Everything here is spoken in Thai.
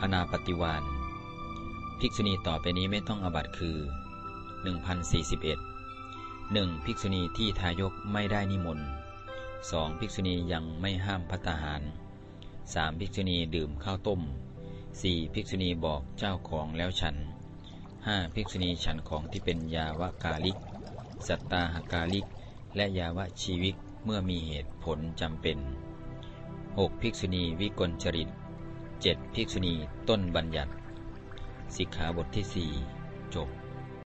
อนาปฏิวานภิกษุณีต่อไปนี้ไม่ต้องอบัตคือ 1041 1. ภิกษุณีที่ทายกไม่ได้นิมนต์ 2. ภิกษุณียังไม่ห้ามพัตตาหาร 3. ภิกษุณีดื่มข้าวต้ม 4. ภิกษุณีบอกเจ้าของแล้วฉัน 5. ภิกษุณีฉันของที่เป็นยาวกาลิก สัตตาหกาลิก และยาวชีวิกเมื่อมีเหตุผลจำเป็น 6. ภิกษุณีวิกลจริต 7. ภิกษุณีต้นบัญญัติ สิกขาบทที่ 4 จบ